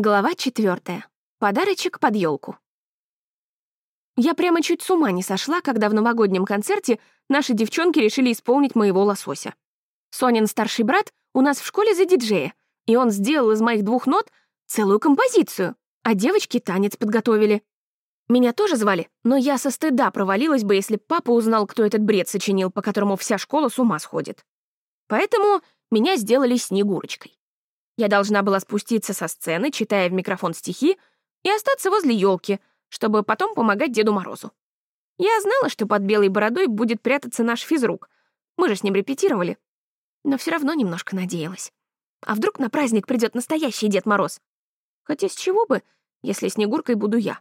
Глава четвертая. Подарочек под елку. Я прямо чуть с ума не сошла, когда в новогоднем концерте наши девчонки решили исполнить моего лосося. Сонин старший брат у нас в школе за диджея, и он сделал из моих двух нот целую композицию, а девочки танец подготовили. Меня тоже звали, но я со стыда провалилась бы, если папа узнал, кто этот бред сочинил, по которому вся школа с ума сходит. Поэтому меня сделали Снегурочкой. Я должна была спуститься со сцены, читая в микрофон стихи, и остаться возле елки, чтобы потом помогать Деду Морозу. Я знала, что под белой бородой будет прятаться наш физрук. Мы же с ним репетировали. Но все равно немножко надеялась. А вдруг на праздник придет настоящий Дед Мороз? Хотя с чего бы, если Снегуркой буду я?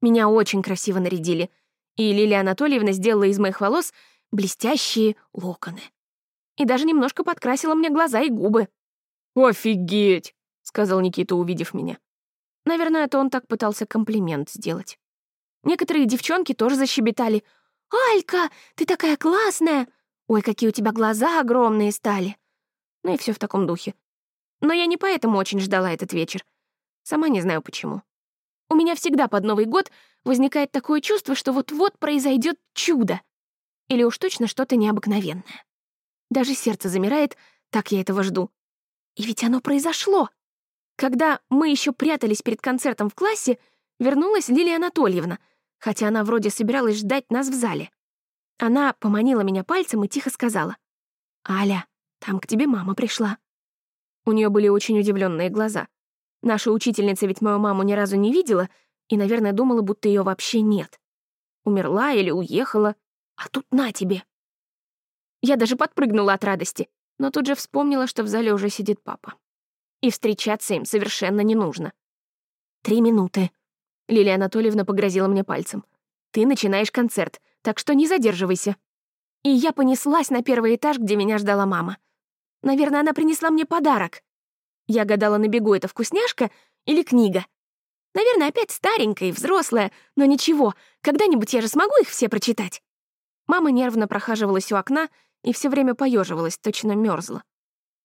Меня очень красиво нарядили, и Лилия Анатольевна сделала из моих волос блестящие локоны. И даже немножко подкрасила мне глаза и губы. «Офигеть!» — сказал Никита, увидев меня. Наверное, это он так пытался комплимент сделать. Некоторые девчонки тоже защебетали. «Алька, ты такая классная! Ой, какие у тебя глаза огромные стали!» Ну и все в таком духе. Но я не поэтому очень ждала этот вечер. Сама не знаю почему. У меня всегда под Новый год возникает такое чувство, что вот-вот произойдет чудо. Или уж точно что-то необыкновенное. Даже сердце замирает, так я этого жду. И ведь оно произошло. Когда мы еще прятались перед концертом в классе, вернулась Лилия Анатольевна, хотя она вроде собиралась ждать нас в зале. Она поманила меня пальцем и тихо сказала. «Аля, там к тебе мама пришла». У нее были очень удивленные глаза. Наша учительница ведь мою маму ни разу не видела и, наверное, думала, будто ее вообще нет. Умерла или уехала, а тут на тебе. Я даже подпрыгнула от радости но тут же вспомнила, что в зале уже сидит папа. И встречаться им совершенно не нужно. «Три минуты», — Лилия Анатольевна погрозила мне пальцем. «Ты начинаешь концерт, так что не задерживайся». И я понеслась на первый этаж, где меня ждала мама. Наверное, она принесла мне подарок. Я гадала на бегу, это вкусняшка или книга. Наверное, опять старенькая и взрослая, но ничего, когда-нибудь я же смогу их все прочитать. Мама нервно прохаживалась у окна и все время поеживалась, точно мерзла.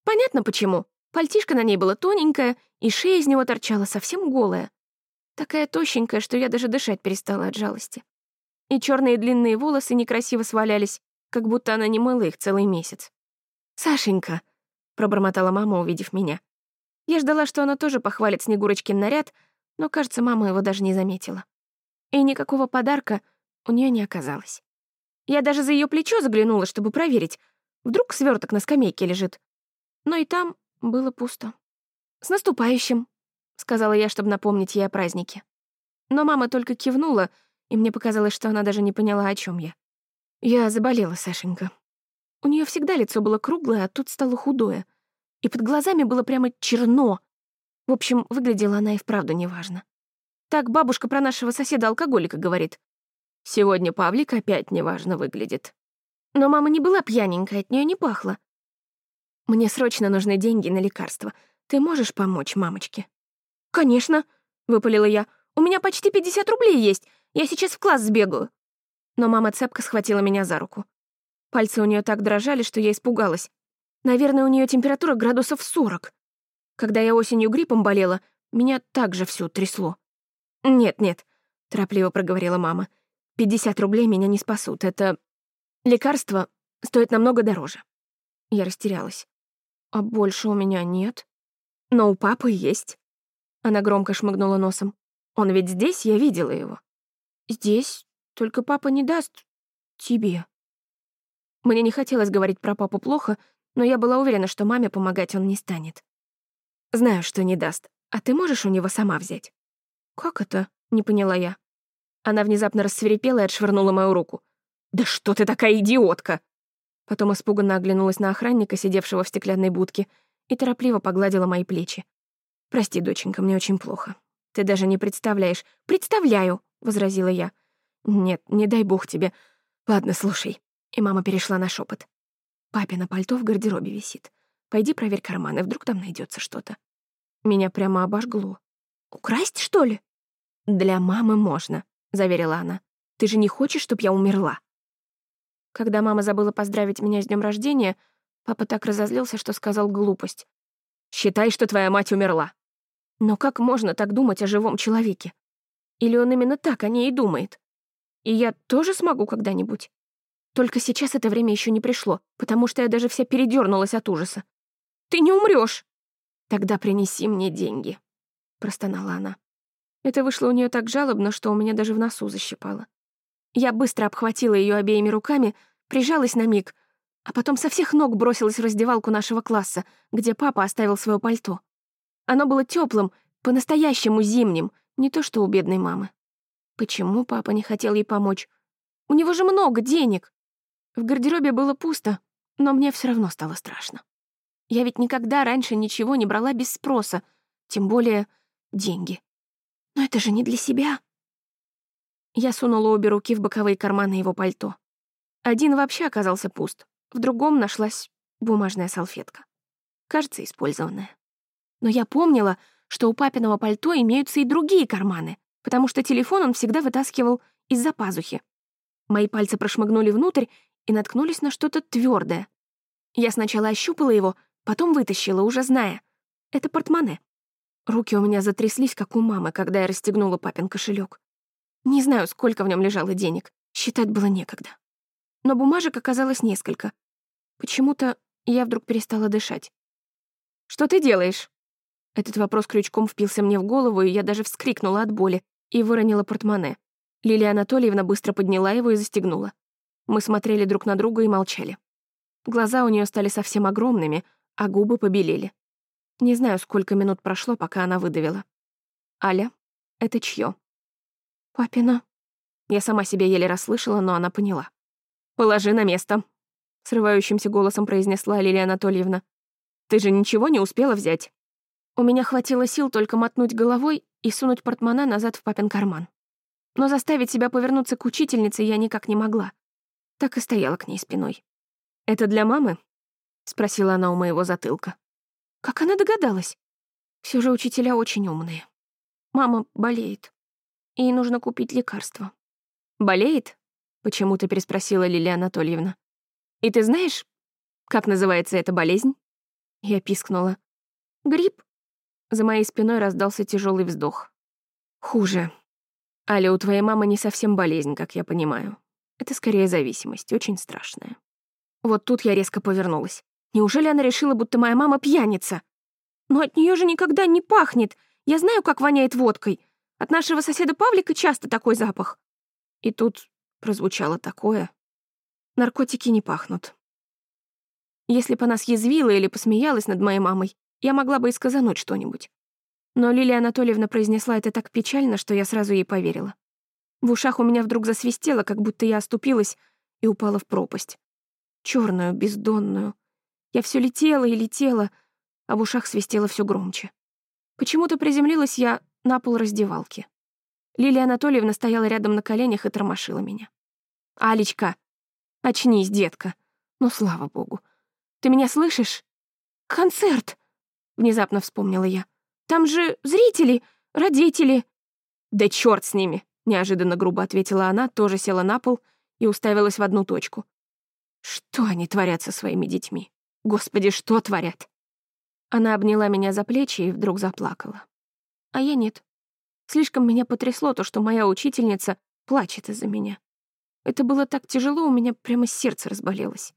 Понятно почему. Пальтишко на ней было тоненькое, и шея из него торчала совсем голая. Такая тощенькая, что я даже дышать перестала от жалости. И черные длинные волосы некрасиво свалялись, как будто она не мыла их целый месяц. «Сашенька», — пробормотала мама, увидев меня. Я ждала, что она тоже похвалит Снегурочкин наряд, но, кажется, мама его даже не заметила. И никакого подарка у нее не оказалось. Я даже за ее плечо заглянула, чтобы проверить. Вдруг сверток на скамейке лежит. Но и там было пусто. «С наступающим», — сказала я, чтобы напомнить ей о празднике. Но мама только кивнула, и мне показалось, что она даже не поняла, о чем я. Я заболела, Сашенька. У нее всегда лицо было круглое, а тут стало худое. И под глазами было прямо черно. В общем, выглядела она и вправду неважно. Так бабушка про нашего соседа-алкоголика говорит. Сегодня Павлик опять неважно выглядит. Но мама не была пьяненькая, от нее не пахло. Мне срочно нужны деньги на лекарства. Ты можешь помочь мамочке? Конечно, выпалила я. У меня почти 50 рублей есть. Я сейчас в класс сбегаю. Но мама цепко схватила меня за руку. Пальцы у нее так дрожали, что я испугалась. Наверное, у нее температура градусов 40. Когда я осенью гриппом болела, меня также всю трясло. «Нет-нет», — торопливо проговорила мама. 50 рублей меня не спасут. Это лекарство стоит намного дороже. Я растерялась. А больше у меня нет. Но у папы есть. Она громко шмыгнула носом. Он ведь здесь, я видела его. Здесь, только папа не даст тебе. Мне не хотелось говорить про папу плохо, но я была уверена, что маме помогать он не станет. Знаю, что не даст. А ты можешь у него сама взять? Как это? Не поняла я. Она внезапно рассверепела и отшвырнула мою руку. «Да что ты такая идиотка!» Потом испуганно оглянулась на охранника, сидевшего в стеклянной будке, и торопливо погладила мои плечи. «Прости, доченька, мне очень плохо. Ты даже не представляешь». «Представляю!» — возразила я. «Нет, не дай бог тебе. Ладно, слушай». И мама перешла на шепот. «Папина пальто в гардеробе висит. Пойди проверь карманы, вдруг там найдется что-то». Меня прямо обожгло. «Украсть, что ли?» «Для мамы можно», — заверила она. «Ты же не хочешь, чтобы я умерла?» Когда мама забыла поздравить меня с днем рождения, папа так разозлился, что сказал глупость. «Считай, что твоя мать умерла». Но как можно так думать о живом человеке? Или он именно так о ней и думает? И я тоже смогу когда-нибудь? Только сейчас это время еще не пришло, потому что я даже вся передернулась от ужаса. «Ты не умрешь! «Тогда принеси мне деньги», — простонала она. Это вышло у нее так жалобно, что у меня даже в носу защипало. Я быстро обхватила ее обеими руками, прижалась на миг, а потом со всех ног бросилась в раздевалку нашего класса, где папа оставил свое пальто. Оно было теплым, по-настоящему зимним, не то что у бедной мамы. Почему папа не хотел ей помочь? У него же много денег. В гардеробе было пусто, но мне все равно стало страшно. Я ведь никогда раньше ничего не брала без спроса, тем более деньги. Но это же не для себя. Я сунула обе руки в боковые карманы его пальто. Один вообще оказался пуст, в другом нашлась бумажная салфетка. Кажется, использованная. Но я помнила, что у папиного пальто имеются и другие карманы, потому что телефон он всегда вытаскивал из-за пазухи. Мои пальцы прошмыгнули внутрь и наткнулись на что-то твердое. Я сначала ощупала его, потом вытащила, уже зная. Это портмоне. Руки у меня затряслись, как у мамы, когда я расстегнула папин кошелек. Не знаю, сколько в нем лежало денег, считать было некогда. Но бумажек оказалось несколько. Почему-то я вдруг перестала дышать. «Что ты делаешь?» Этот вопрос крючком впился мне в голову, и я даже вскрикнула от боли и выронила портмоне. Лилия Анатольевна быстро подняла его и застегнула. Мы смотрели друг на друга и молчали. Глаза у нее стали совсем огромными, а губы побелели. Не знаю, сколько минут прошло, пока она выдавила. «Аля, это чье? «Папина». Я сама себя еле расслышала, но она поняла. «Положи на место», — срывающимся голосом произнесла Лилия Анатольевна. «Ты же ничего не успела взять». У меня хватило сил только мотнуть головой и сунуть портмоне назад в папин карман. Но заставить себя повернуться к учительнице я никак не могла. Так и стояла к ней спиной. «Это для мамы?» — спросила она у моего затылка. Как она догадалась? Все же учителя очень умные. Мама болеет. Ей нужно купить лекарство. «Болеет?» — почему-то переспросила Лилия Анатольевна. «И ты знаешь, как называется эта болезнь?» Я пискнула. «Грипп?» За моей спиной раздался тяжелый вздох. «Хуже. Аля, у твоей мамы не совсем болезнь, как я понимаю. Это скорее зависимость, очень страшная». Вот тут я резко повернулась. Неужели она решила, будто моя мама пьяница? Но от нее же никогда не пахнет. Я знаю, как воняет водкой. От нашего соседа Павлика часто такой запах. И тут прозвучало такое. Наркотики не пахнут. Если бы она съязвила или посмеялась над моей мамой, я могла бы и сказануть что-нибудь. Но Лилия Анатольевна произнесла это так печально, что я сразу ей поверила. В ушах у меня вдруг засвистело, как будто я оступилась и упала в пропасть. черную, бездонную. Я все летела и летела, а в ушах свистело все громче. Почему-то приземлилась я на пол раздевалки. Лилия Анатольевна стояла рядом на коленях и тормошила меня. «Алечка, очнись, детка. Ну, слава богу. Ты меня слышишь?» «Концерт!» — внезапно вспомнила я. «Там же зрители, родители». «Да чёрт с ними!» — неожиданно грубо ответила она, тоже села на пол и уставилась в одну точку. «Что они творят со своими детьми? Господи, что творят?» Она обняла меня за плечи и вдруг заплакала. А я нет. Слишком меня потрясло то, что моя учительница плачет из-за меня. Это было так тяжело, у меня прямо сердце разболелось.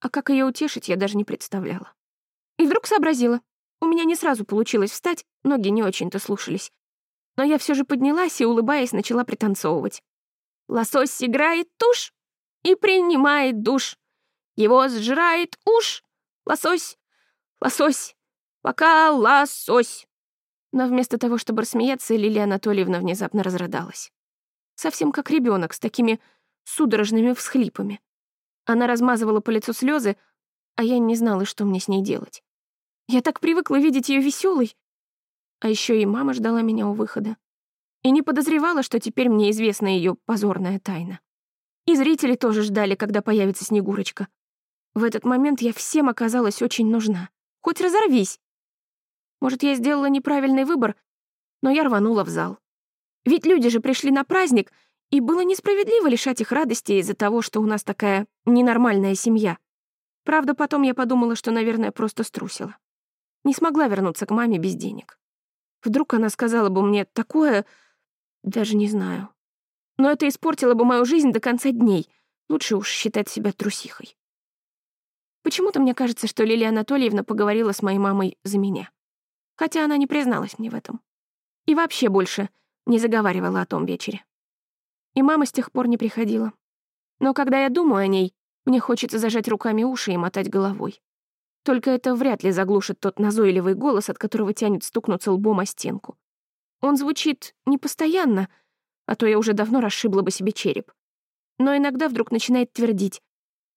А как ее утешить, я даже не представляла. И вдруг сообразила. У меня не сразу получилось встать, ноги не очень-то слушались. Но я все же поднялась и, улыбаясь, начала пританцовывать. Лосось играет тушь и принимает душ. Его сжирает уж. Лосось, лосось, пока лосось. Но вместо того, чтобы рассмеяться, Лилия Анатольевна внезапно разрыдалась. Совсем как ребенок с такими судорожными всхлипами. Она размазывала по лицу слезы, а я не знала, что мне с ней делать. Я так привыкла видеть ее веселой. А еще и мама ждала меня у выхода. И не подозревала, что теперь мне известна ее позорная тайна. И зрители тоже ждали, когда появится Снегурочка. В этот момент я всем оказалась очень нужна. Хоть разорвись. Может, я сделала неправильный выбор, но я рванула в зал. Ведь люди же пришли на праздник, и было несправедливо лишать их радости из-за того, что у нас такая ненормальная семья. Правда, потом я подумала, что, наверное, просто струсила. Не смогла вернуться к маме без денег. Вдруг она сказала бы мне такое... Даже не знаю. Но это испортило бы мою жизнь до конца дней. Лучше уж считать себя трусихой. Почему-то мне кажется, что Лилия Анатольевна поговорила с моей мамой за меня. Хотя она не призналась мне в этом. И вообще больше не заговаривала о том вечере. И мама с тех пор не приходила. Но когда я думаю о ней, мне хочется зажать руками уши и мотать головой. Только это вряд ли заглушит тот назойливый голос, от которого тянет стукнуться лбом о стенку. Он звучит непостоянно, а то я уже давно расшибла бы себе череп. Но иногда вдруг начинает твердить.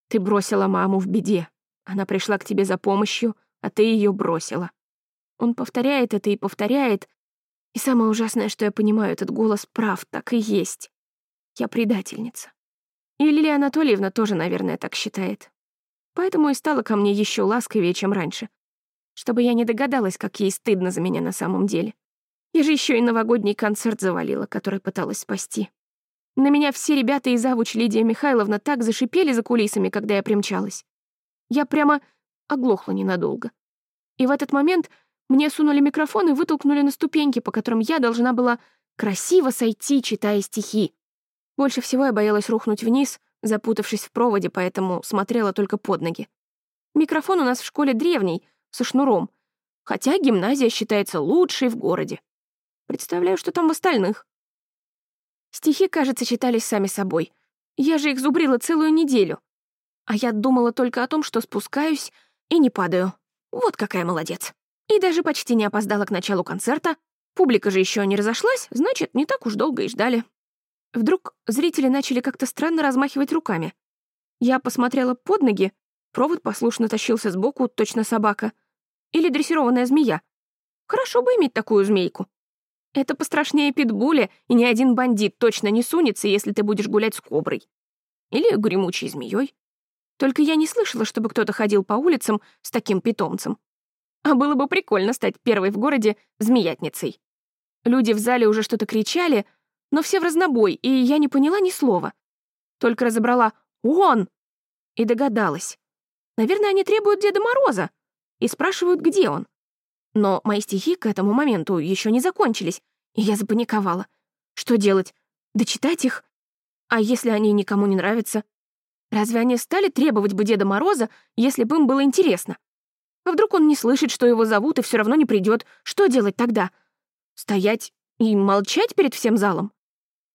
«Ты бросила маму в беде. Она пришла к тебе за помощью, а ты ее бросила». Он повторяет это и повторяет. И самое ужасное, что я понимаю, этот голос прав, так и есть. Я предательница. И Лилия Анатольевна тоже, наверное, так считает. Поэтому и стала ко мне еще ласковее, чем раньше. Чтобы я не догадалась, как ей стыдно за меня на самом деле. Я же еще и новогодний концерт завалила, который пыталась спасти. На меня все ребята и завуч Лидия Михайловна так зашипели за кулисами, когда я примчалась. Я прямо оглохла ненадолго. И в этот момент мне сунули микрофон и вытолкнули на ступеньки, по которым я должна была красиво сойти, читая стихи. Больше всего я боялась рухнуть вниз, запутавшись в проводе, поэтому смотрела только под ноги. Микрофон у нас в школе древний, со шнуром, хотя гимназия считается лучшей в городе. Представляю, что там в остальных. Стихи, кажется, читались сами собой. Я же их зубрила целую неделю. А я думала только о том, что спускаюсь и не падаю. Вот какая молодец. И даже почти не опоздала к началу концерта. Публика же еще не разошлась, значит, не так уж долго и ждали. Вдруг зрители начали как-то странно размахивать руками. Я посмотрела под ноги, провод послушно тащился сбоку, точно собака. Или дрессированная змея. Хорошо бы иметь такую змейку. Это пострашнее питбуля, и ни один бандит точно не сунется, если ты будешь гулять с коброй. Или гремучей змеей. Только я не слышала, чтобы кто-то ходил по улицам с таким питомцем. А было бы прикольно стать первой в городе змеятницей. Люди в зале уже что-то кричали, но все в разнобой, и я не поняла ни слова. Только разобрала «Он!» и догадалась. Наверное, они требуют Деда Мороза и спрашивают, где он. Но мои стихи к этому моменту еще не закончились, и я запаниковала. Что делать? Дочитать их? А если они никому не нравятся? Разве они стали требовать бы Деда Мороза, если бы им было интересно? А вдруг он не слышит, что его зовут, и все равно не придет? Что делать тогда? Стоять и молчать перед всем залом?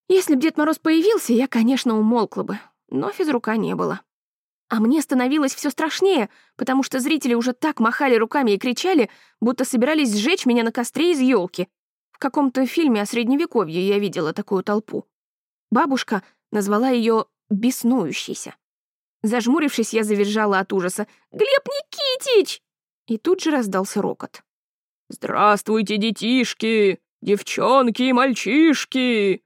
Если б Дед Мороз появился, я, конечно, умолкла бы, но физрука не было. А мне становилось все страшнее, потому что зрители уже так махали руками и кричали, будто собирались сжечь меня на костре из елки. В каком-то фильме о Средневековье я видела такую толпу. Бабушка назвала ее «беснующейся». Зажмурившись, я завизжала от ужаса. «Глеб Никитич!» И тут же раздался рокот. «Здравствуйте, детишки! Девчонки и мальчишки!»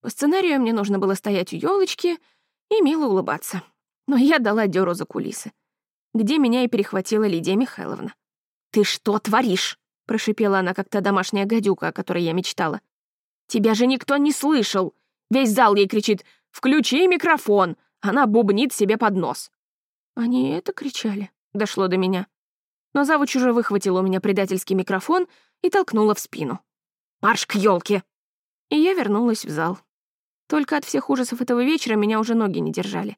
По сценарию мне нужно было стоять у елочки и мило улыбаться. Но я дала дёру за кулисы, где меня и перехватила Лидия Михайловна. «Ты что творишь?» — прошипела она, как та домашняя гадюка, о которой я мечтала. «Тебя же никто не слышал!» Весь зал ей кричит «Включи микрофон!» Она бубнит себе под нос. Они это кричали. Дошло до меня. Но завуч уже выхватила у меня предательский микрофон и толкнула в спину. «Марш к елке! И я вернулась в зал. Только от всех ужасов этого вечера меня уже ноги не держали.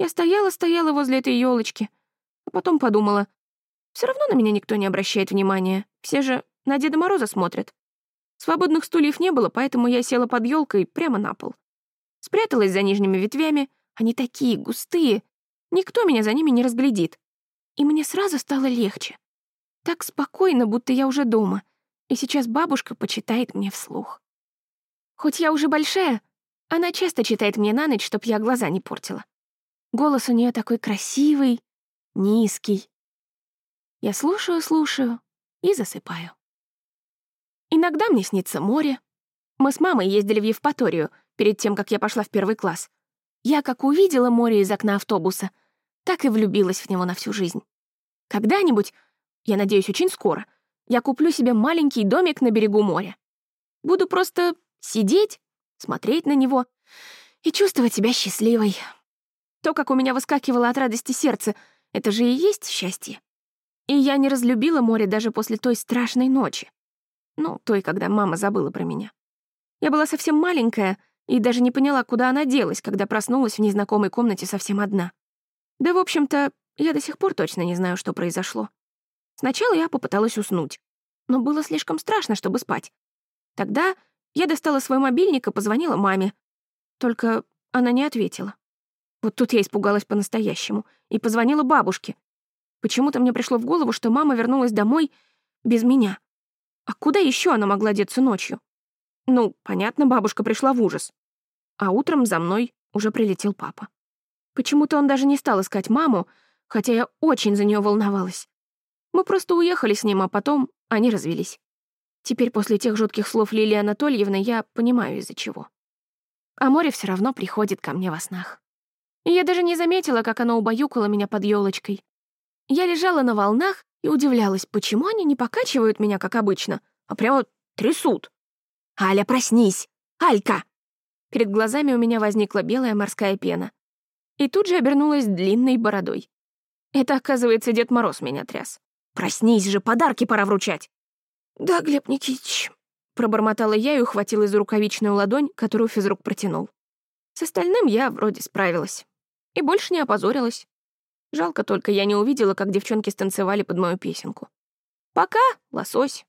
Я стояла-стояла возле этой елочки, а потом подумала, все равно на меня никто не обращает внимания, все же на Деда Мороза смотрят. Свободных стульев не было, поэтому я села под елкой прямо на пол. Спряталась за нижними ветвями, они такие густые, никто меня за ними не разглядит. И мне сразу стало легче. Так спокойно, будто я уже дома, и сейчас бабушка почитает мне вслух. Хоть я уже большая, она часто читает мне на ночь, чтоб я глаза не портила. Голос у нее такой красивый, низкий. Я слушаю-слушаю и засыпаю. Иногда мне снится море. Мы с мамой ездили в Евпаторию перед тем, как я пошла в первый класс. Я как увидела море из окна автобуса, так и влюбилась в него на всю жизнь. Когда-нибудь, я надеюсь, очень скоро, я куплю себе маленький домик на берегу моря. Буду просто сидеть смотреть на него и чувствовать себя счастливой. То, как у меня выскакивало от радости сердце, это же и есть счастье. И я не разлюбила море даже после той страшной ночи. Ну, той, когда мама забыла про меня. Я была совсем маленькая и даже не поняла, куда она делась, когда проснулась в незнакомой комнате совсем одна. Да, в общем-то, я до сих пор точно не знаю, что произошло. Сначала я попыталась уснуть, но было слишком страшно, чтобы спать. Тогда я достала свой мобильник и позвонила маме. Только она не ответила. Вот тут я испугалась по-настоящему и позвонила бабушке. Почему-то мне пришло в голову, что мама вернулась домой без меня. А куда еще она могла деться ночью? Ну, понятно, бабушка пришла в ужас. А утром за мной уже прилетел папа. Почему-то он даже не стал искать маму, хотя я очень за нее волновалась. Мы просто уехали с ним, а потом они развелись. Теперь после тех жутких слов Лилии Анатольевны я понимаю, из-за чего. А море все равно приходит ко мне во снах. И я даже не заметила, как оно убаюкало меня под елочкой. Я лежала на волнах и удивлялась, почему они не покачивают меня, как обычно, а прямо трясут. «Аля, проснись! Алька!» Перед глазами у меня возникла белая морская пена. И тут же обернулась длинной бородой. Это, оказывается, Дед Мороз меня тряс. «Проснись же, подарки пора вручать!» «Да, Глеб Никитич», — пробормотала я и ухватила за рукавичную ладонь, которую физрук протянул. С остальным я вроде справилась. И больше не опозорилась. Жалко только, я не увидела, как девчонки станцевали под мою песенку. «Пока, лосось!»